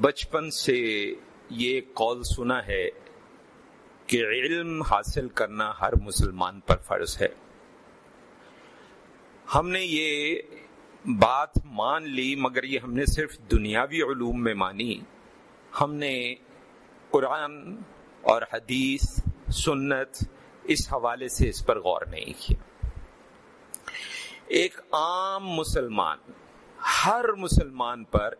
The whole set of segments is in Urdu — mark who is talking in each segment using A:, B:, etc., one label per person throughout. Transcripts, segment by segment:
A: بچپن سے یہ قول سنا ہے کہ علم حاصل کرنا ہر مسلمان پر فرض ہے۔ ہم نے یہ بات مان لی، مگر یہ ہم نے صرف دنیاوی علوم میں مانی۔ ہم نے قرآن اور حدیث، سنت اس حوالے سے اس پر غور نہیں کیا۔ ایک عام مسلمان، ہر مسلمان پر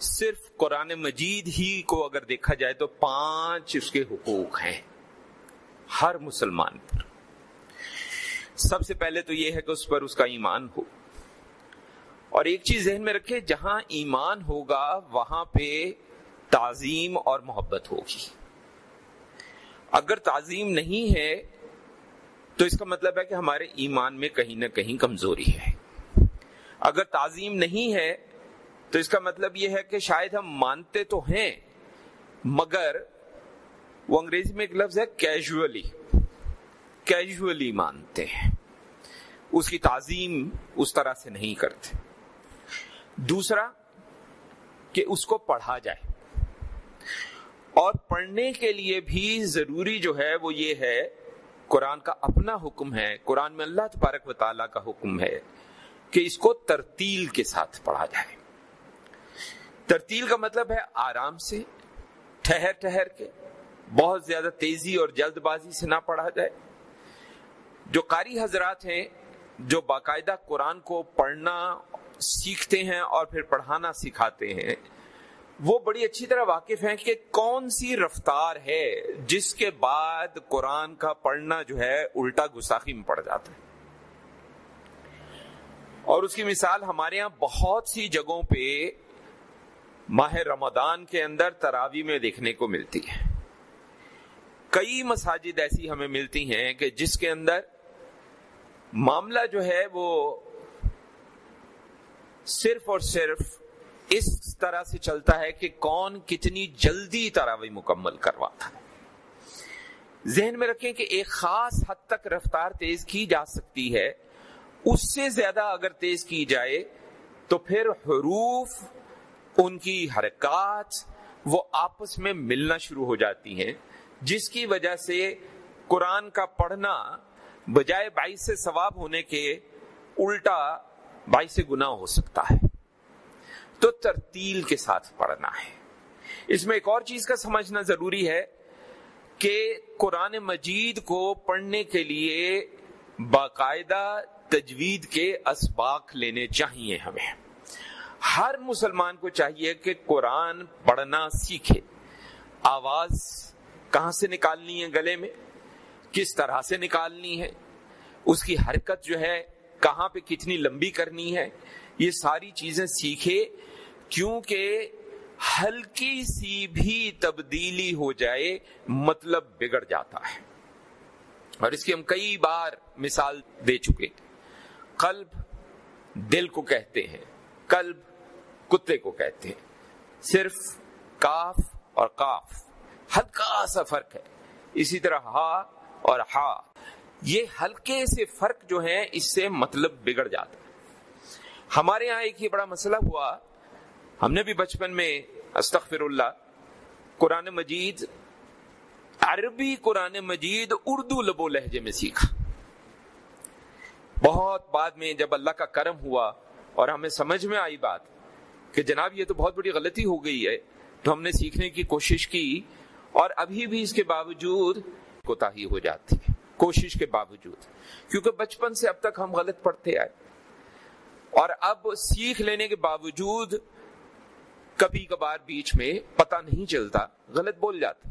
A: صرف قرآن مجید ہی کو اگر دیکھا جائے تو پانچ اس کے حقوق ہیں ہر مسلمان پر۔ سب سے پہلے تو یہ ہے کہ اس پر اس کا ایمان ہو۔ اور ایک چیز ذہن میں رکھے، جہاں ایمان ہوگا، وہاں پہ تعظیم اور محبت ہوگی۔ اگر تعظیم نہیں ہے، تو اس کا مطلب ہے کہ ہمارے ایمان میں کہیں نہ کہیں کمزوری ہے۔ اگر تعظیم نہیں ہے تو اس کا مطلب یہ ہے کہ شاید ہم مانتے تو ہیں، مگر وہ انگریزی میں ایک لفظ ہے کیجولی کیجولی مانتے ہیں۔ اس کی تعظیم اس طرح سے نہیں کرتے۔ دوسرا، کہ اس کو پڑھا جائے۔ اور پڑھنے کے لیے بھی ضروری جو ہے وہ یہ ہے، قرآن کا اپنا حکم ہے۔ قرآن میں اللہ تبارک و تعالیٰ کا حکم ہے کہ اس کو ترتیل کے ساتھ پڑھا جائے۔ ترتیل کا مطلب ہے آرام سے، ٹھہر ٹھہر کے، بہت زیادہ تیزی اور جلد بازی سے نہ پڑھا جائے۔ جو قاری حضرات ہیں، جو باقاعدہ قرآن کو پڑھنا سیکھتے ہیں اور پھر پڑھانا سکھاتے ہیں، وہ بڑی اچھی طرح واقف ہیں کہ کون سی رفتار ہے جس کے بعد قرآن کا پڑھنا جو ہے الٹا گساخی میں پڑ جاتا ہے۔ اور اس کی مثال ہمارے یہاں بہت سی جگہوں پہ ماہ رمضان کے اندر تراوی میں دیکھنے کو ملتی ہے۔ کئی مساجد ایسی ہمیں ملتی ہیں کہ جس کے اندر معاملہ جو ہے وہ صرف اور صرف اس طرح سے چلتا ہے کہ کون کتنی جلدی تراوی مکمل کرواتا ہے۔ ذہن میں رکھیں کہ ایک خاص حد تک رفتار تیز کی جا سکتی ہے۔ اس سے زیادہ اگر تیز کی جائے تو پھر حروف ان کی حرکات وہ آپس میں ملنا شروع ہو جاتی ہیں، جس کی وجہ سے قرآن کا پڑھنا بجائے باعث سے ثواب ہونے کے الٹا باعث سے گناہ ہو سکتا ہے۔ تو ترتیل کے ساتھ پڑھنا ہے۔ اس میں ایک اور چیز کا سمجھنا ضروری ہے کہ قرآن مجید کو پڑھنے کے لیے باقاعدہ تجوید کے اسباق لینے چاہیے ہمیں۔ ہر مسلمان کو چاہیے کہ قرآن پڑھنا سیکھے۔ آواز کہاں سے نکالنی ہے گلے میں؟ کس طرح سے نکالنی ہے؟ اس کی حرکت جو ہے، کہاں پہ کتنی لمبی کرنی ہے؟ یہ ساری چیزیں سیکھے، کیونکہ ہلکی سی بھی تبدیلی ہو جائے مطلب بگڑ جاتا ہے۔ اور اس کی ہم کئی بار مثال دے چکے قلب دل کو کہتے ہیں۔ قلب کتے کو کہتے ہیں۔ صرف کاف اور کاف۔ ہلکا سا فرق ہے۔ اسی طرح ہا اور ہا۔ یہ ہلکے سے فرق جو ہے اس سے مطلب بگڑ جاتا ہے۔ ہمارے یہاں ایک ہی بڑا مسئلہ ہوا۔ ہم نے بھی بچپن میں استغفر اللہ قرآن مجید، عربی قرآن مجید اردو لبو لہجے میں سیکھا۔ بہت بعد میں جب اللہ کا کرم ہوا اور ہمیں سمجھ میں آئی بات کہ جناب یہ تو بہت بڑی غلطی ہو گئی ہے، تو ہم نے سیکھنے کی کوشش کی اور ابھی بھی اس کے باوجود کوتا ہی ہو جاتی ہے، کوشش کے باوجود۔ کیونکہ بچپن سے اب تک ہم غلط پڑھتے آئے۔ اور اب سیکھ لینے کے باوجود کبھی کبھار بیچ میں پتہ نہیں چلتا، غلط بول جاتا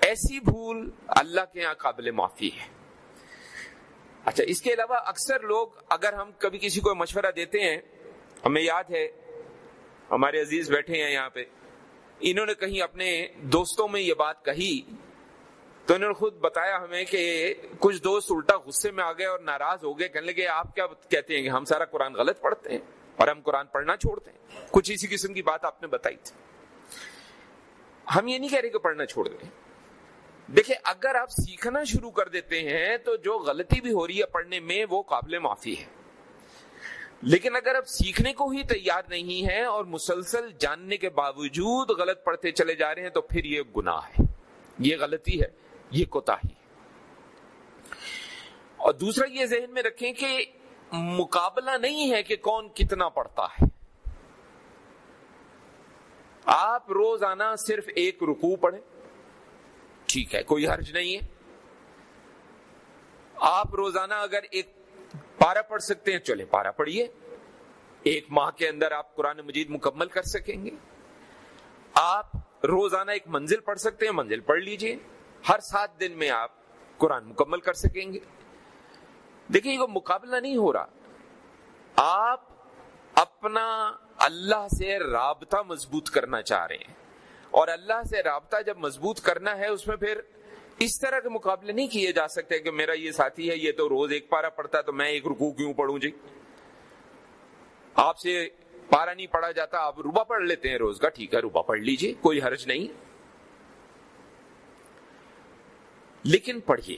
A: ایسی بھول اللہ کے یہاں قابل معافی ہے۔ اچھا اس کے علاوہ اکثر لوگ اگر ہم کبھی کسی کو مشورہ دیتے ہیں، ہمیں یاد ہے ہمارے عزیز بیٹھے ہیں یہاں پہ۔ انہوں نے کہیں اپنے دوستوں میں یہ بات کہی تو انہوں نے خود بتایا ہمیں کہ کچھ دوست الٹا غصے میں آ گئے اور ناراض ہو گئے، کہنے لگے، آپ کیا کہتے ہیں کہ ہم سارا قرآن غلط پڑھتے ہیں اور ہم قرآن پڑھنا چھوڑتے ہیں؟ کچھ اسی قسم کی بات آپ نے بتائی تھی۔ ہم یہ نہیں کہہ رہے کہ پڑھنا چھوڑ دیں۔ دیکھیں، اگر آپ سیکھنا شروع کر دیتے ہیں تو جو غلطی بھی ہو رہی ہے پڑھنے میں وہ قابل معافی ہے۔ لیکن اگر آپ سیکھنے کو ہی تیار نہیں ہے اور مسلسل جاننے کے باوجود غلط پڑھتے چلے جا رہے ہیں تو پھر یہ گناہ ہے۔ یہ غلطی ہے، یہ کوتا ہی۔ اور دوسرا یہ ذہن میں رکھیں کہ مقابلہ نہیں ہے کہ کون کتنا پڑھتا ہے۔ آپ روزانہ صرف ایک رکوع پڑھیں، ٹھیک ہے، کوئی حرج نہیں ہے۔ آپ روزانہ اگر ایک پارا پڑھ سکتے ہیں چلے پارا پڑھیے۔ ایک ماہ کے اندر آپ قرآن مجید مکمل کر سکیں گے۔ آپ روزانہ ایک منزل پڑھ سکتے ہیں، منزل پڑھ لیجیے۔ ہر سات دن میں آپ قرآن مکمل کر سکیں گے۔ دیکھیے وہ مقابلہ نہیں ہو رہا۔ آپ اپنا اللہ سے رابطہ مضبوط کرنا چاہ رہے ہیں۔ اور اللہ سے رابطہ جب مضبوط کرنا ہے، اس میں پھر اس طرح کے مقابلے نہیں کیے جا سکتے کہ میرا یہ ساتھی ہے، یہ تو روز ایک پارا پڑھتا تو میں ایک رکو کیوں پڑھوں؟ جی۔ آپ سے پارا نہیں پڑھا جاتا، آپ روبا پڑھ لیتے ہیں روز کا، ٹھیک ہے روبا پڑھ لیجیے، کوئی حرج نہیں۔ لیکن پڑھیے۔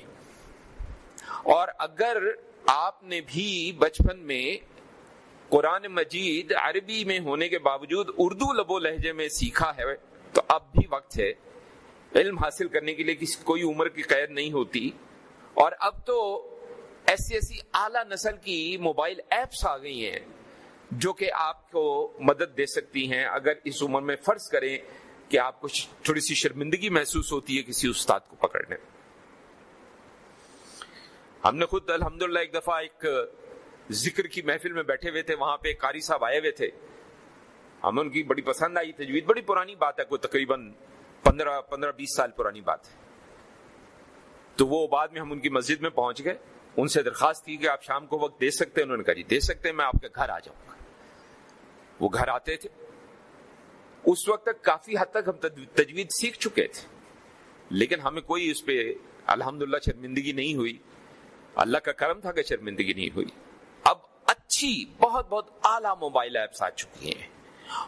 A: اور اگر آپ نے بھی بچپن میں قرآن مجید عربی میں ہونے کے باوجود اردو لبو لہجے میں سیکھا ہے، تو اب بھی وقت ہے علم حاصل کرنے کے لیے کسی کوئی عمر کی قید نہیں ہوتی۔ اور اب تو ایسی ایسی اعلی نسل کی موبائل ایپس آ گئی ہیں جو کہ آپ کو مدد دے سکتی ہیں۔ اگر اس عمر میں فرض کریں کہ آپ کو تھوڑی سی شرمندگی محسوس ہوتی ہے کسی استاد کو پکڑنے۔ ہم نے خود الحمدللہ ایک دفعہ ایک ذکر کی محفل میں بیٹھے ہوئے تھے۔ وہاں پہ کاری صاحب آئے ہوئے تھے۔ ہمیں ان کی بڑی پسند آئی، تجوید۔ بڑی پرانی بات ہے، کوئی تقریباً پندرہ پندرہ، بیس سال پرانی بات ہے۔ تو وہ بعد میں ہم ان کی مسجد میں پہنچ گئے۔ ان سے درخواست کی کہ آپ شام کو وقت دے سکتے ہیں؟ انہوں نے کہا جی دے سکتے ہیں، میں آپ کے گھر آ جاؤں گا۔ وہ گھر آتے تھے۔ اس وقت تک کافی حد تک ہم تجوید سیکھ چکے تھے۔ لیکن ہمیں کوئی اس پہ الحمدللہ شرمندگی نہیں ہوئی۔ اللہ کا کرم تھا کہ شرمندگی نہیں ہوئی۔ اب اچھی، بہت بہت اعلیٰ موبائل ایپس آ چکی ہیں۔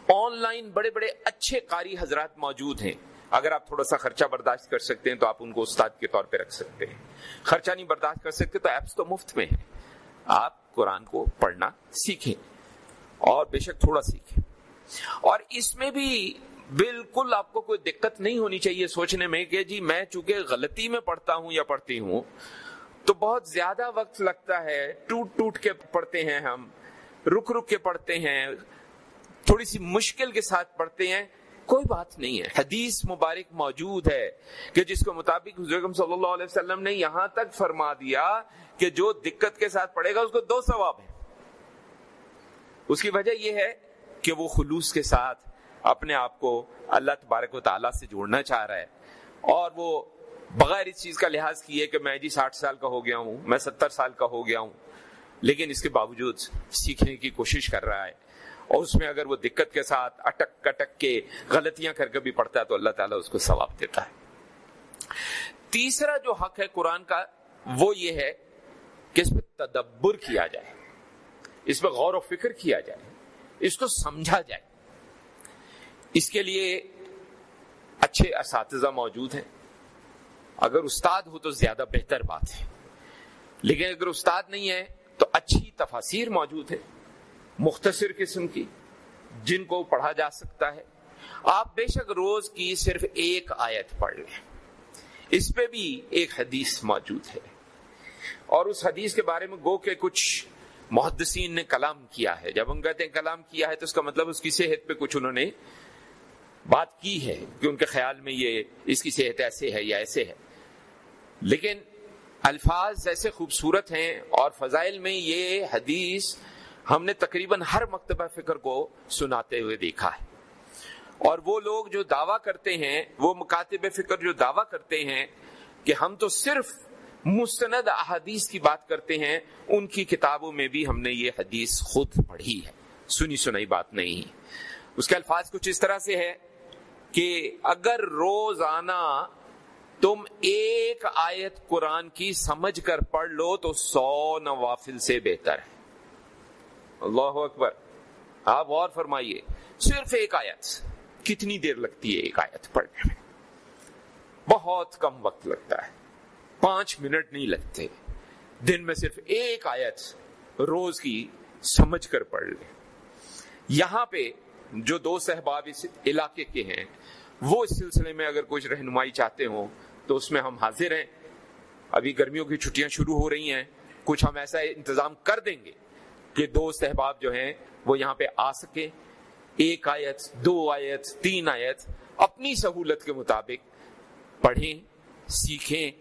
A: آن لائن بڑے بڑے اچھے قاری حضرات موجود ہیں۔ اگر آپ تھوڑا سا خرچہ برداشت کر سکتے ہیں تو آپ ان کو استاد کے طور پہ رکھ سکتے ہیں۔ خرچہ نہیں برداشت کر سکتے تو ایپس تو مفت میں ہیں۔ آپ قرآن کو پڑھنا سیکھیں۔ اور بے شک تھوڑا سیکھیں۔ اور اس میں بھی بالکل آپ کو کوئی دقت نہیں ہونی چاہیے سوچنے میں کہ جی میں چونکہ غلطی میں پڑھتا ہوں یا پڑھتی ہوں، تو بہت زیادہ وقت لگتا ہے۔ ٹوٹ ٹوٹ کے پڑھتے ہیں ہم، رک رک کے پڑھتے ہیں، تھوڑی سی مشکل کے ساتھ پڑھتے ہیں۔ کوئی بات نہیں ہے۔ حدیث مبارک موجود ہے کہ جس کے مطابق حضرت صلی اللہ علیہ وسلم نے یہاں تک فرما دیا کہ جو دقت کے ساتھ پڑھے گا اس کو دو ثواب ہیں۔ اس کی وجہ یہ ہے کہ وہ خلوص کے ساتھ اپنے آپ کو اللہ تبارک و تعالیٰ سے جوڑنا چاہ رہا ہے۔ اور وہ بغیر اس چیز کا لحاظ کیے کہ میں جی ساٹھ سال کا ہو گیا ہوں، میں ستر سال کا ہو گیا ہوں، لیکن اس کے باوجود سیکھنے کی کوشش کر رہا ہے۔ اور اس میں اگر وہ دقت کے ساتھ اٹک کٹک کے غلطیاں کر کے بھی پڑھتا ہے تو اللہ تعالیٰ اس کو ثواب دیتا ہے۔ تیسرا جو حق ہے قرآن کا وہ یہ ہے کہ اس پہ تدبر کیا جائے، اس پہ غور و فکر کیا جائے، اس کو سمجھا جائے۔ اس کے لیے اچھے اساتذہ موجود ہیں۔ اگر استاد ہو تو زیادہ بہتر بات ہے، لیکن اگر استاد نہیں ہے تو اچھی تفاصیر موجود ہے۔ مختصر قسم کی، جن کو پڑھا جا سکتا ہے۔ آپ بے شک روز کی صرف ایک آیت پڑھ لیں۔ اس پہ بھی ایک حدیث موجود ہے۔ اور اس حدیث کے بارے میں گو کے کچھ محدثین نے کلام کیا ہے۔ جب ہم کہتے ہیں کلام کیا ہے تو اس کا مطلب اس کی صحت پہ کچھ انہوں نے بات کی ہے کہ ان کے خیال میں یہ اس کی صحت ایسے ہے یا ایسے ہے۔ لیکن الفاظ ایسے خوبصورت ہیں اور فضائل میں یہ حدیث ہم نے تقریباً ہر مکتبہ فکر کو سناتے ہوئے دیکھا ہے۔ اور وہ لوگ جو دعویٰ کرتے ہیں، وہ مکاتب فکر جو دعویٰ کرتے ہیں کہ ہم تو صرف مستند احادیث کی بات کرتے ہیں، ان کی کتابوں میں بھی ہم نے یہ حدیث خود پڑھی ہے۔ سنی سنائی بات نہیں اس کے الفاظ کچھ اس طرح سے ہے کہ اگر روزانہ تم ایک آیت قرآن کی سمجھ کر پڑھ لو تو سو نوافل سے بہتر ہے۔ اللہ اکبر۔ آپ غور فرمائیے، صرف ایک آیت، کتنی دیر لگتی ہے ایک آیت پڑھنے میں؟ بہت کم وقت لگتا ہے۔ پانچ منٹ نہیں لگتے۔ دن میں صرف ایک آیت روز کی سمجھ کر پڑھ لیں۔ یہاں پہ جو دو صحباب اس علاقے کے ہیں، وہ اس سلسلے میں اگر کچھ رہنمائی چاہتے ہوں، تو اس میں ہم حاضر ہیں۔ ابھی گرمیوں کی چھٹیاں شروع ہو رہی ہیں، کچھ ہم ایسا انتظام کر دیں گے۔ کہ دو صحباب جو ہیں وہ یہاں پہ آ سکے۔ ایک آیت، دو آیت، تین آیت۔ اپنی سہولت کے مطابق پڑھیں، سیکھیں،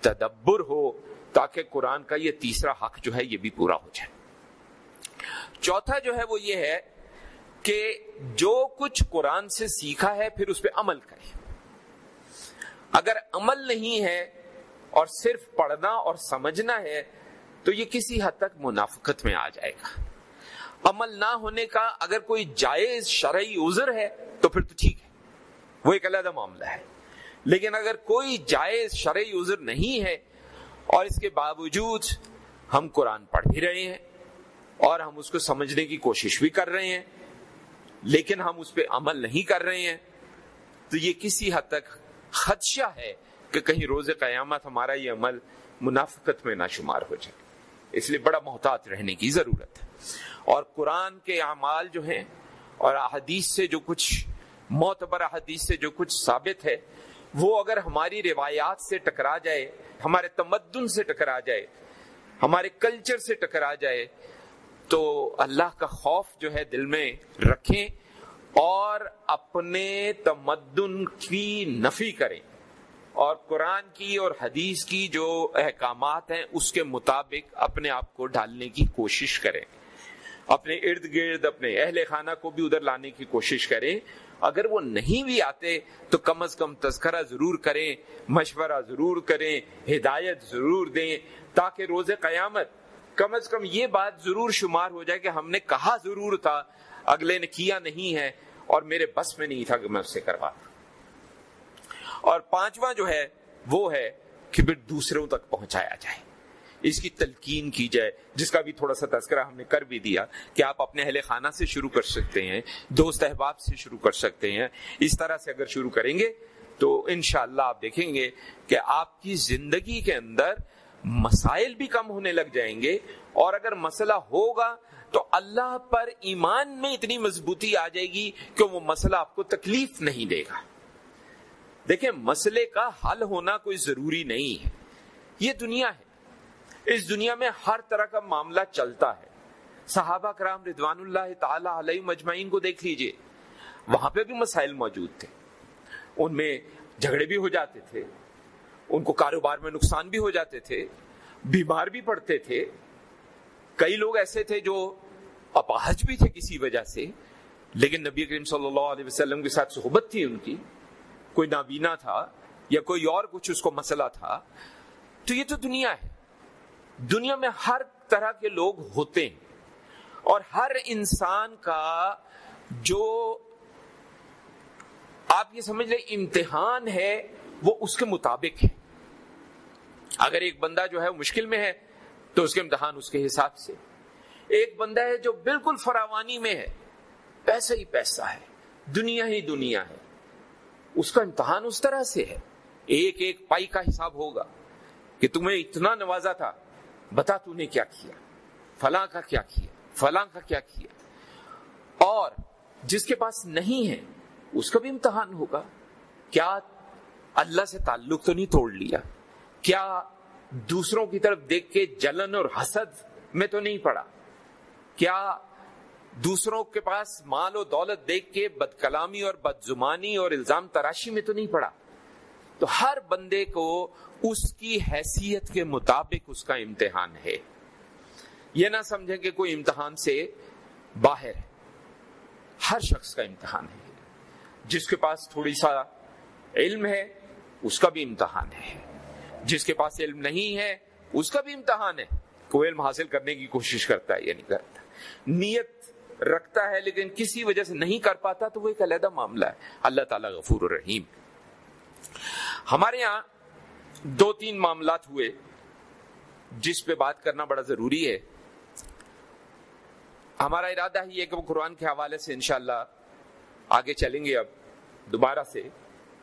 A: تدبر ہو تاکہ قرآن کا یہ تیسرا حق جو ہے یہ بھی پورا ہو جائے۔ چوتھا جو ہے وہ یہ ہے کہ جو کچھ قرآن سے سیکھا ہے پھر اس پہ عمل کرے اگر عمل نہیں ہے اور صرف پڑھنا اور سمجھنا ہے تو یہ کسی حد تک منافقت میں آ جائے گا۔ عمل نہ ہونے کا اگر کوئی جائز شرعی عذر ہے تو پھر تو ٹھیک ہے۔ وہ ایک علیحدہ معاملہ ہے۔ لیکن اگر کوئی جائز شرعی عذر نہیں ہے اور اس کے باوجود ہم قرآن پڑھ بھی رہے ہیں اور ہم اس کو سمجھنے کی کوشش بھی کر رہے ہیں، لیکن ہم اس پہ عمل نہیں کر رہے ہیں، تو یہ کسی حد تک خدشہ ہے کہ کہیں روز قیامت ہمارا یہ عمل منافقت میں نہ شمار ہو جائے۔ اس لیے بڑا محتاط رہنے کی ضرورت ہے۔ اور قرآن کے اعمال جو ہیں اور احادیث سے جو کچھ معتبر احادیث سے جو کچھ ثابت ہے، وہ اگر ہماری روایات سے ٹکرا جائے، ہمارے تمدن سے ٹکرا جائے، ہمارے کلچر سے ٹکرا جائے، تو اللہ کا خوف جو ہے دل میں رکھیں اور اپنے تمدن کی نفی کریں۔ اور قرآن کی اور حدیث کی جو احکامات ہیں، اس کے مطابق اپنے آپ کو ڈالنے کی کوشش کریں۔ اپنے ارد گرد، اپنے اہل خانہ کو بھی ادھر لانے کی کوشش کریں۔ اگر وہ نہیں بھی آتے تو کم از کم تذکرہ ضرور کریں، مشورہ ضرور کریں، ہدایت ضرور دیں تاکہ روز قیامت کم از کم یہ بات ضرور شمار ہو جائے کہ ہم نے کہا ضرور تھا، اگلے نے کیا نہیں ہے اور میرے بس میں نہیں تھا کہ میں اس سے کروا اور پانچواں جو ہے وہ ہے کہ پھر دوسروں تک پہنچایا جائے۔ اس کی تلقین کی جائے۔ جس کا بھی تھوڑا سا تذکرہ ہم نے کر بھی دیا کہ آپ اپنے اہل خانہ سے شروع کر سکتے ہیں، دوست احباب سے شروع کر سکتے ہیں۔ اس طرح سے اگر شروع کریں گے تو انشاءاللہ آپ دیکھیں گے کہ آپ کی زندگی کے اندر مسائل بھی کم ہونے لگ جائیں گے۔ اور اگر مسئلہ ہوگا تو اللہ پر ایمان میں اتنی مضبوطی آ جائے گی کہ وہ مسئلہ آپ کو تکلیف نہیں دے گا۔ دیکھیں، مسئلے کا حل ہونا کوئی ضروری نہیں ہے۔ یہ دنیا ہے۔ اس دنیا میں ہر طرح کا معاملہ چلتا ہے۔ صحابہ کرام ردوان اللہ تعالی علیہ مجمعین کو دیکھ لیجیے۔ وہاں پہ بھی مسائل موجود تھے۔ ان میں جھگڑے بھی ہو جاتے تھے۔ ان کو کاروبار میں نقصان بھی ہو جاتے تھے۔ بیمار بھی پڑتے تھے۔ کئی لوگ ایسے تھے جو اپاہج بھی تھے کسی وجہ سے، لیکن نبی کریم صلی اللہ علیہ وسلم کے ساتھ صحبت تھی ان کی۔ کوئی نابینا تھا یا کوئی اور کچھ اس کو مسئلہ تھا، تو یہ تو دنیا ہے۔ دنیا میں ہر طرح کے لوگ ہوتے ہیں۔ اور ہر انسان کا جو آپ یہ سمجھ لیں امتحان ہے، وہ اس کے مطابق ہے۔ اگر ایک بندہ جو ہے مشکل میں ہے، تو اس کے امتحان اس کے حساب سے۔ ایک بندہ ہے جو بالکل فراوانی میں ہے، پیسہ ہی پیسہ ہے۔ دنیا ہی دنیا ہے۔ اس کا امتحان اس طرح سے ہے۔ ایک ایک پائی کا حساب ہوگا کہ تمہیں اتنا نوازا تھا، بتا تو نے کیا کیا؟ فلاں کا کیا کیا؟ فلاں کا کیا کیا؟ اور جس کے پاس نہیں ہے، اس کا بھی امتحان ہوگا۔ کیا اللہ سے تعلق تو نہیں توڑ لیا؟ کیا دوسروں کی طرف دیکھ کے جلن اور حسد میں تو نہیں پڑا؟ کیا دوسروں کے پاس مال و دولت دیکھ کے بد کلامی اور بد زمانی اور الزام تراشی میں تو نہیں پڑا۔ تو ہر بندے کو اس کی حیثیت کے مطابق اس کا امتحان ہے۔ یہ نہ سمجھیں کہ کوئی امتحان سے باہر ہے ہر شخص کا امتحان ہے۔ جس کے پاس تھوڑی سا علم ہے، اس کا بھی امتحان ہے۔ جس کے پاس علم نہیں ہے، اس کا بھی امتحان ہے۔ کوئی علم حاصل کرنے کی کوشش کرتا ہے یا نہیں کرتا۔ نیت رکھتا ہے لیکن کسی وجہ سے نہیں کر پاتا، تو وہ ایک علیحدہ معاملہ ہے۔ اللہ تعالیٰ غفور الرحیم۔ ہمارے یہاں دو تین معاملات ہوئے، جس پہ بات کرنا بڑا ضروری ہے۔ ہمارا ارادہ ہی ہے کہ وہ قرآن کے حوالے سے انشاءاللہ آگے چلیں گے اب دوبارہ سے،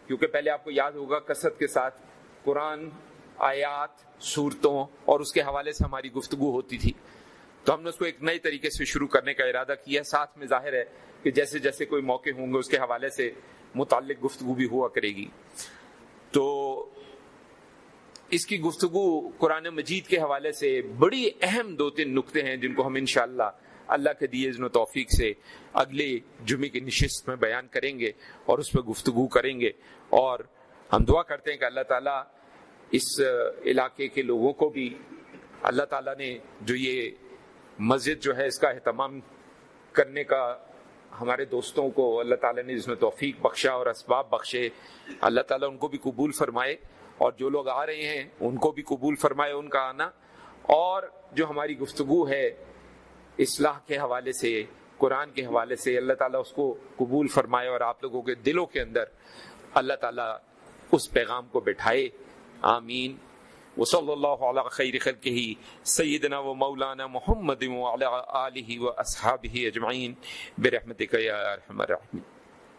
A: کیونکہ پہلے آپ کو یاد ہوگا کثرت کے ساتھ قرآن، آیات، صورتوں اور اس کے حوالے سے ہماری گفتگو ہوتی تھی۔ تو ہم نے اس کو ایک نئے طریقے سے شروع کرنے کا ارادہ کیا۔ ساتھ میں ظاہر ہے کہ جیسے جیسے کوئی موقع ہوں گے، اس کے حوالے سے متعلق گفتگو بھی ہوا کرے گی۔ تو اس کی گفتگو قرآن مجید کے حوالے سے بڑی اہم دو تین نقطے ہیں جن کو ہم انشاءاللہ اللہ کے دیے و توفیق سے اگلے جمعے کی نشست میں بیان کریں گے اور اس پہ گفتگو کریں گے۔ اور ہم دعا کرتے ہیں کہ اللہ تعالیٰ اس علاقے کے لوگوں کو بھی اللہ تعالیٰ نے جو یہ مسجد جو ہے اس کا اہتمام کرنے کا ہمارے دوستوں کو اللہ تعالیٰ نے جس میں توفیق بخشا اور اسباب بخشے، اللہ تعالیٰ ان کو بھی قبول فرمائے اور جو لوگ آ رہے ہیں ان کو بھی قبول فرمائے ان کا آنا۔ اور جو ہماری گفتگو ہے اصلاح کے حوالے سے، قرآن کے حوالے سے، اللہ تعالیٰ اس کو قبول فرمائے اور آپ لوگوں کے دلوں کے اندر اللہ تعالیٰ اس پیغام کو بٹھائے۔ آمین۔ وصلی اللہ علی خیر خلقہ سیدنا و مولانا محمد و علی آلہ و اصحابہ اجمعین برحمتک یا ارحم الراحمین